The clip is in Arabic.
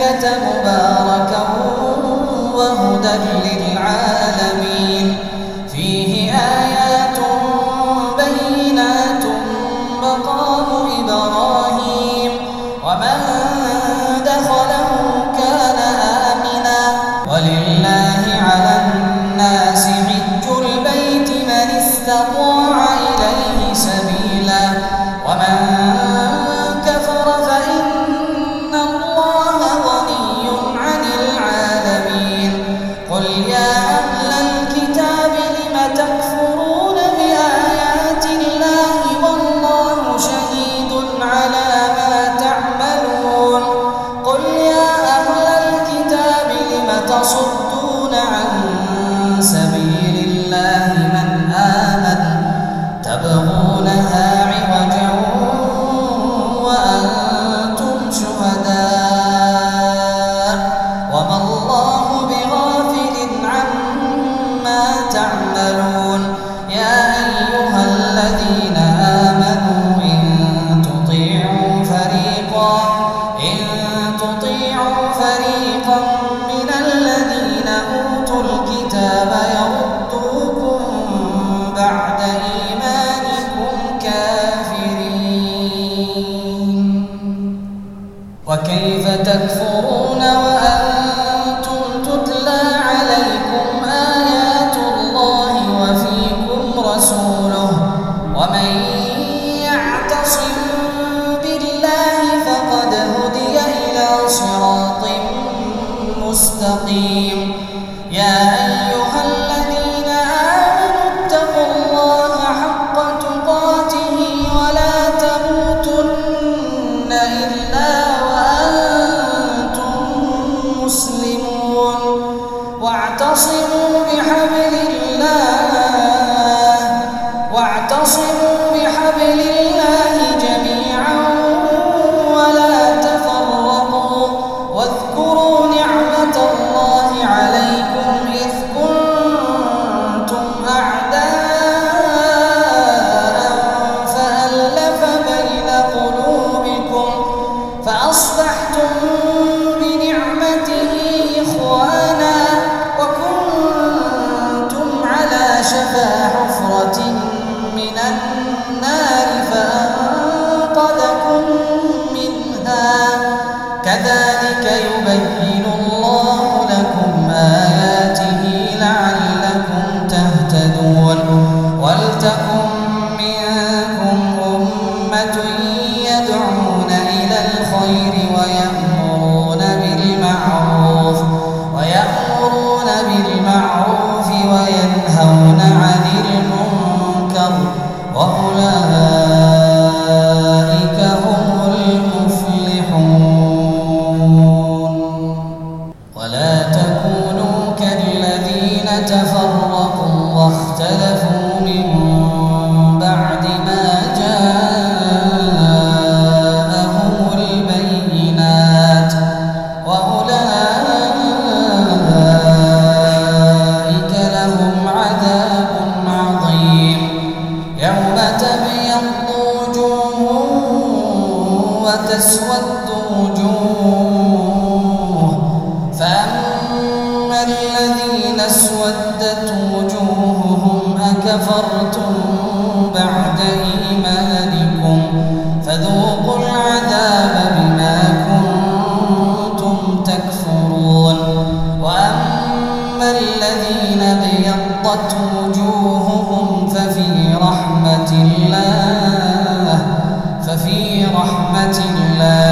مكة مباركا وهدى للعالمين. العظيم تسود وجوه فأما الذين اسودت وجوههم أكفرتم بعدين رحمة الله